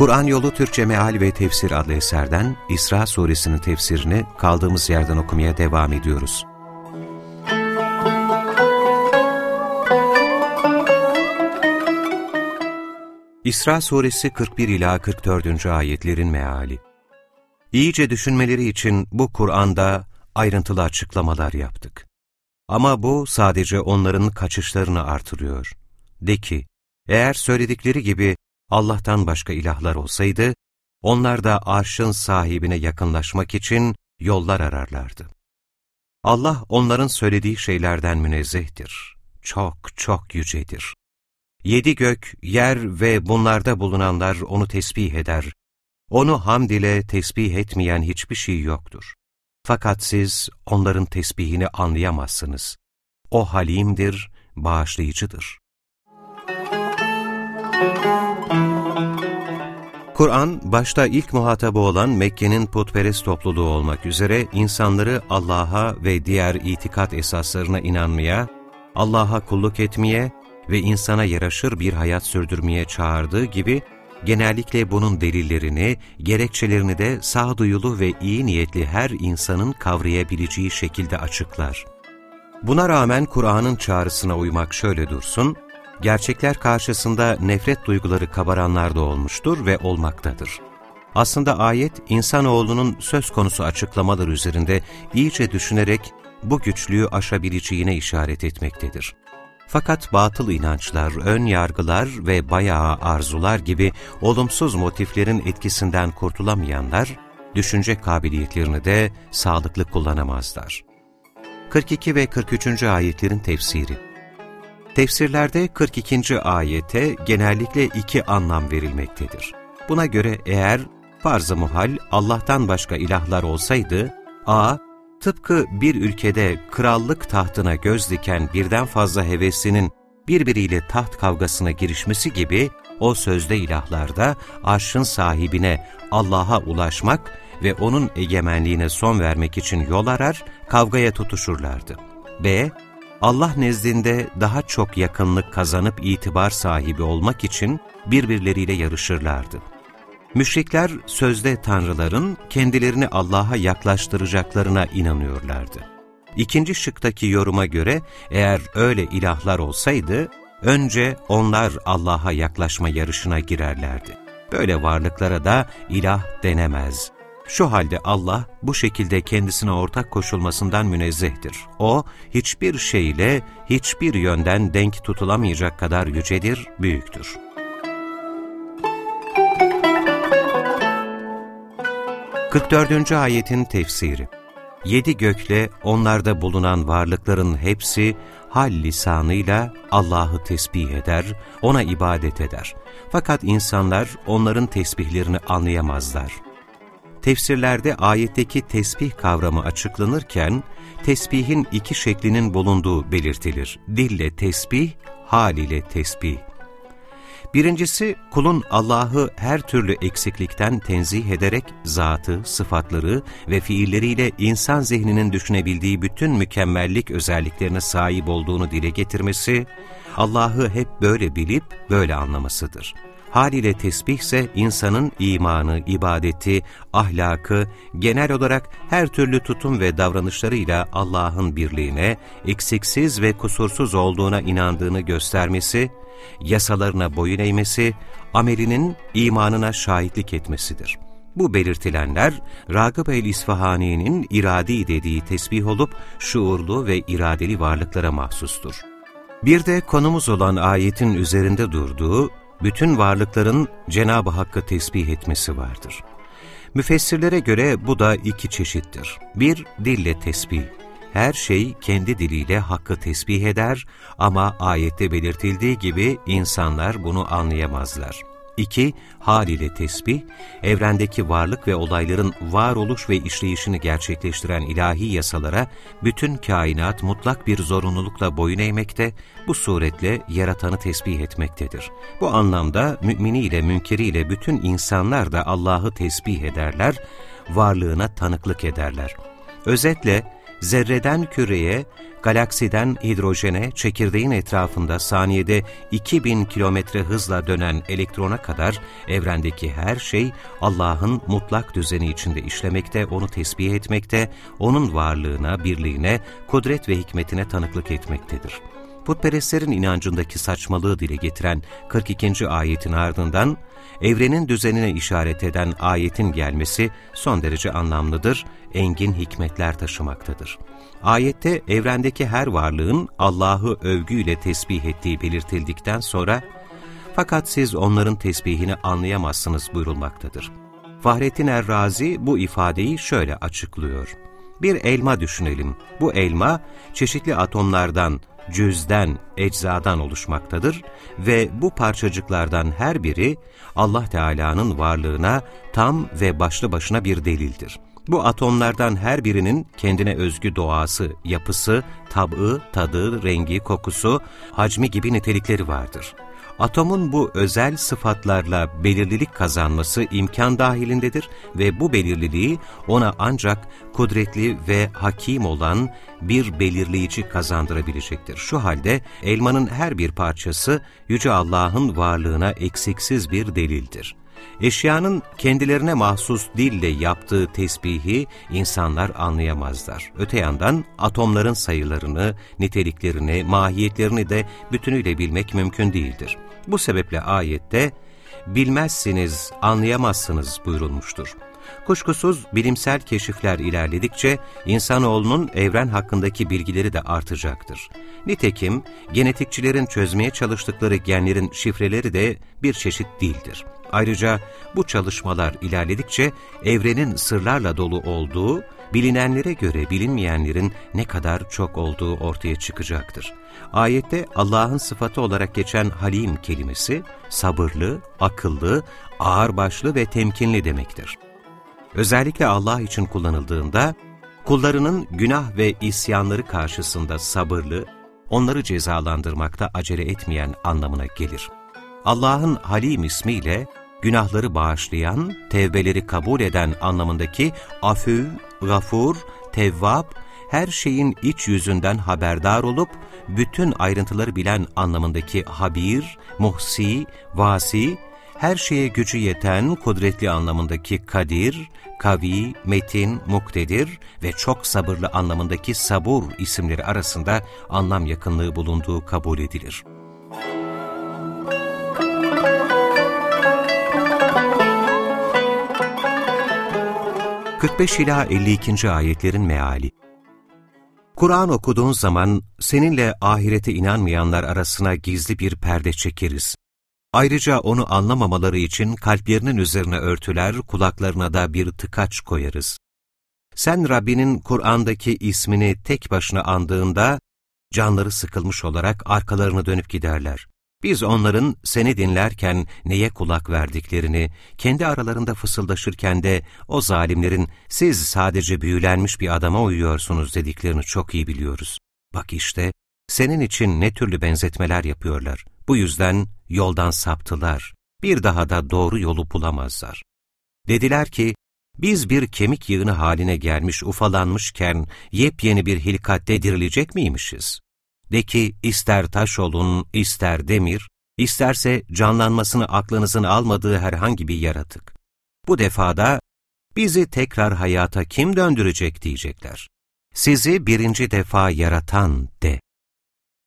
Kur'an Yolu Türkçe Meal ve Tefsir adlı eserden İsra Suresinin tefsirini kaldığımız yerden okumaya devam ediyoruz. İsra Suresi 41 ila 44. ayetlerin meali. İyice düşünmeleri için bu Kur'an'da ayrıntılı açıklamalar yaptık. Ama bu sadece onların kaçışlarını artırıyor. De ki, eğer söyledikleri gibi Allah'tan başka ilahlar olsaydı, onlar da arşın sahibine yakınlaşmak için yollar ararlardı. Allah onların söylediği şeylerden münezzehtir. Çok çok yücedir. Yedi gök, yer ve bunlarda bulunanlar onu tesbih eder. Onu hamd ile tesbih etmeyen hiçbir şey yoktur. Fakat siz onların tesbihini anlayamazsınız. O halimdir, bağışlayıcıdır. Kur'an, başta ilk muhatabı olan Mekke'nin putperest topluluğu olmak üzere insanları Allah'a ve diğer itikat esaslarına inanmaya, Allah'a kulluk etmeye ve insana yaraşır bir hayat sürdürmeye çağırdığı gibi, genellikle bunun delillerini, gerekçelerini de sağduyulu ve iyi niyetli her insanın kavrayabileceği şekilde açıklar. Buna rağmen Kur'an'ın çağrısına uymak şöyle dursun, gerçekler karşısında nefret duyguları kabaranlar da olmuştur ve olmaktadır. Aslında ayet, insanoğlunun söz konusu açıklamalar üzerinde iyice düşünerek bu güçlüğü aşabileceğine işaret etmektedir. Fakat batıl inançlar, ön yargılar ve bayağı arzular gibi olumsuz motiflerin etkisinden kurtulamayanlar, düşünce kabiliyetlerini de sağlıklı kullanamazlar. 42 ve 43. ayetlerin tefsiri Tefsirlerde 42. ayete genellikle iki anlam verilmektedir. Buna göre eğer farz-ı muhal Allah'tan başka ilahlar olsaydı, a. Tıpkı bir ülkede krallık tahtına göz diken birden fazla heveslinin birbiriyle taht kavgasına girişmesi gibi o sözde ilahlarda arşın sahibine Allah'a ulaşmak ve O'nun egemenliğine son vermek için yol arar, kavgaya tutuşurlardı. B. Allah nezdinde daha çok yakınlık kazanıp itibar sahibi olmak için birbirleriyle yarışırlardı. Müşrikler sözde tanrıların kendilerini Allah'a yaklaştıracaklarına inanıyorlardı. İkinci şıktaki yoruma göre eğer öyle ilahlar olsaydı, önce onlar Allah'a yaklaşma yarışına girerlerdi. Böyle varlıklara da ilah denemez. Şu halde Allah bu şekilde kendisine ortak koşulmasından münezzehtir. O, hiçbir şeyle, hiçbir yönden denk tutulamayacak kadar yücedir, büyüktür. Kırk dördüncü ayetin tefsiri Yedi gökle onlarda bulunan varlıkların hepsi hal lisanıyla Allah'ı tesbih eder, ona ibadet eder. Fakat insanlar onların tesbihlerini anlayamazlar. Tefsirlerde ayetteki tesbih kavramı açıklanırken, tesbihin iki şeklinin bulunduğu belirtilir. Dille tesbih, hal ile tesbih. Birincisi, kulun Allah'ı her türlü eksiklikten tenzih ederek zatı, sıfatları ve fiilleriyle insan zihninin düşünebildiği bütün mükemmellik özelliklerine sahip olduğunu dile getirmesi, Allah'ı hep böyle bilip böyle anlamasıdır. Haliyle tesbih ise insanın imanı, ibadeti, ahlakı, genel olarak her türlü tutum ve davranışlarıyla Allah'ın birliğine, eksiksiz ve kusursuz olduğuna inandığını göstermesi, yasalarına boyun eğmesi, amelinin imanına şahitlik etmesidir. Bu belirtilenler, Ragıp el-İsfahani'nin iradi dediği tesbih olup, şuurlu ve iradeli varlıklara mahsustur. Bir de konumuz olan ayetin üzerinde durduğu bütün varlıkların Cenab-ı Hakk'ı tesbih etmesi vardır. Müfessirlere göre bu da iki çeşittir. Bir, dille tesbih. Her şey kendi diliyle Hakk'ı tesbih eder ama ayette belirtildiği gibi insanlar bunu anlayamazlar. 2. Hal ile tesbih, evrendeki varlık ve olayların varoluş ve işleyişini gerçekleştiren ilahi yasalara bütün kainat mutlak bir zorunlulukla boyun eğmekte, bu suretle yaratanı tesbih etmektedir. Bu anlamda müminiyle münkeriyle bütün insanlar da Allah'ı tesbih ederler, varlığına tanıklık ederler. Özetle, zerreden küreye, galaksiden hidrojene, çekirdeğin etrafında saniyede 2000 kilometre hızla dönen elektrona kadar evrendeki her şey Allah'ın mutlak düzeni içinde işlemekte, onu tesbih etmekte, onun varlığına, birliğine, kudret ve hikmetine tanıklık etmektedir. Putperestlerin inancındaki saçmalığı dile getiren 42. ayetin ardından, evrenin düzenine işaret eden ayetin gelmesi son derece anlamlıdır, engin hikmetler taşımaktadır. Ayette evrendeki her varlığın Allah'ı övgüyle tesbih ettiği belirtildikten sonra, fakat siz onların tesbihini anlayamazsınız buyurulmaktadır. Fahrettin Errazi bu ifadeyi şöyle açıklıyor. Bir elma düşünelim. Bu elma çeşitli atomlardan, cüzden, eczadan oluşmaktadır ve bu parçacıklardan her biri Allah Teala'nın varlığına tam ve başlı başına bir delildir. Bu atomlardan her birinin kendine özgü doğası, yapısı, tabı, tadı, rengi, kokusu, hacmi gibi nitelikleri vardır. Atomun bu özel sıfatlarla belirlilik kazanması imkan dahilindedir ve bu belirliliği ona ancak kudretli ve hakim olan bir belirleyici kazandırabilecektir. Şu halde elmanın her bir parçası Yüce Allah'ın varlığına eksiksiz bir delildir. Eşyanın kendilerine mahsus dille yaptığı tesbihi insanlar anlayamazlar. Öte yandan atomların sayılarını, niteliklerini, mahiyetlerini de bütünüyle bilmek mümkün değildir. Bu sebeple ayette bilmezsiniz, anlayamazsınız buyurulmuştur. Kuşkusuz bilimsel keşifler ilerledikçe insanoğlunun evren hakkındaki bilgileri de artacaktır. Nitekim genetikçilerin çözmeye çalıştıkları genlerin şifreleri de bir çeşit dildir. Ayrıca bu çalışmalar ilerledikçe evrenin sırlarla dolu olduğu, bilinenlere göre bilinmeyenlerin ne kadar çok olduğu ortaya çıkacaktır. Ayette Allah'ın sıfatı olarak geçen halim kelimesi, sabırlı, akıllı, ağırbaşlı ve temkinli demektir. Özellikle Allah için kullanıldığında, kullarının günah ve isyanları karşısında sabırlı, onları cezalandırmakta acele etmeyen anlamına gelir. Allah'ın Halim ismiyle günahları bağışlayan, tevbeleri kabul eden anlamındaki afü, gafur, tevvab, her şeyin iç yüzünden haberdar olup, bütün ayrıntıları bilen anlamındaki habir, muhsi, vasi, her şeye gücü yeten, kudretli anlamındaki kadir, kavi, metin, muktedir ve çok sabırlı anlamındaki sabur isimleri arasında anlam yakınlığı bulunduğu kabul edilir. 45 ila 52. ayetlerin meali. Kur'an okuduğun zaman seninle ahirete inanmayanlar arasına gizli bir perde çekeriz. Ayrıca onu anlamamaları için kalplerinin üzerine örtüler, kulaklarına da bir tıkaç koyarız. Sen Rabbinin Kur'an'daki ismini tek başına andığında, canları sıkılmış olarak arkalarını dönüp giderler. Biz onların seni dinlerken neye kulak verdiklerini, kendi aralarında fısıldaşırken de o zalimlerin siz sadece büyülenmiş bir adama uyuyorsunuz dediklerini çok iyi biliyoruz. Bak işte, senin için ne türlü benzetmeler yapıyorlar. Bu yüzden yoldan saptılar. Bir daha da doğru yolu bulamazlar. Dediler ki, biz bir kemik yığını haline gelmiş ufalanmışken yepyeni bir hilkatte dirilecek miymişiz? De ki ister taş olun, ister demir, isterse canlanmasını aklınızın almadığı herhangi bir yaratık. Bu defada bizi tekrar hayata kim döndürecek diyecekler. Sizi birinci defa yaratan de.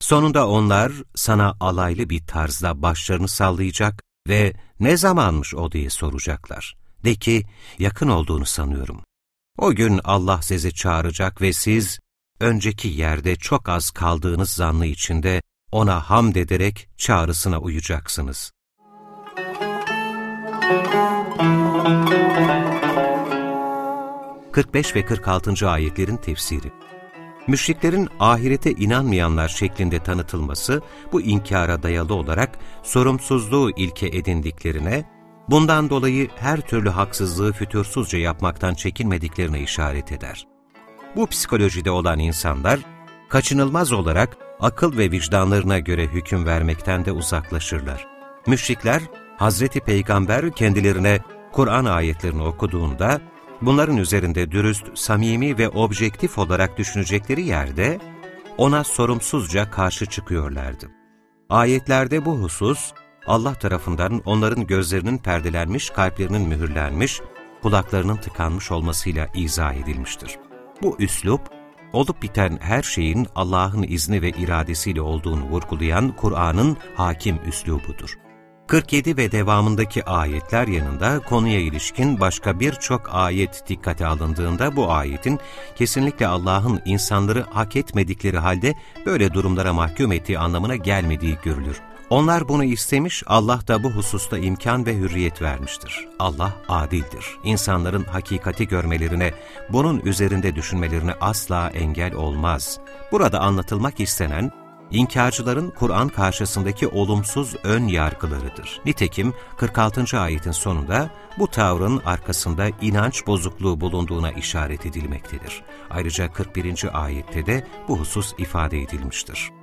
Sonunda onlar sana alaylı bir tarzda başlarını sallayacak ve ne zamanmış o diye soracaklar. De ki yakın olduğunu sanıyorum. O gün Allah sizi çağıracak ve siz önceki yerde çok az kaldığınız zannı içinde ona hamd ederek çağrısına uyacaksınız. Kırk beş ve 46. ayetlerin tefsiri Müşriklerin ahirete inanmayanlar şeklinde tanıtılması, bu inkara dayalı olarak sorumsuzluğu ilke edindiklerine, bundan dolayı her türlü haksızlığı fütursuzca yapmaktan çekinmediklerine işaret eder. Bu psikolojide olan insanlar, kaçınılmaz olarak akıl ve vicdanlarına göre hüküm vermekten de uzaklaşırlar. Müşrikler, Hazreti Peygamber kendilerine Kur'an ayetlerini okuduğunda, bunların üzerinde dürüst, samimi ve objektif olarak düşünecekleri yerde, ona sorumsuzca karşı çıkıyorlardı. Ayetlerde bu husus, Allah tarafından onların gözlerinin perdelenmiş, kalplerinin mühürlenmiş, kulaklarının tıkanmış olmasıyla izah edilmiştir. Bu üslup, olup biten her şeyin Allah'ın izni ve iradesiyle olduğunu vurgulayan Kur'an'ın hakim üslubudur. 47 ve devamındaki ayetler yanında konuya ilişkin başka birçok ayet dikkate alındığında bu ayetin kesinlikle Allah'ın insanları hak etmedikleri halde böyle durumlara mahkum ettiği anlamına gelmediği görülür. Onlar bunu istemiş, Allah da bu hususta imkan ve hürriyet vermiştir. Allah adildir. İnsanların hakikati görmelerine, bunun üzerinde düşünmelerine asla engel olmaz. Burada anlatılmak istenen, İnkarcıların Kur'an karşısındaki olumsuz ön yargılarıdır. Nitekim 46. ayetin sonunda bu tavrın arkasında inanç bozukluğu bulunduğuna işaret edilmektedir. Ayrıca 41. ayette de bu husus ifade edilmiştir.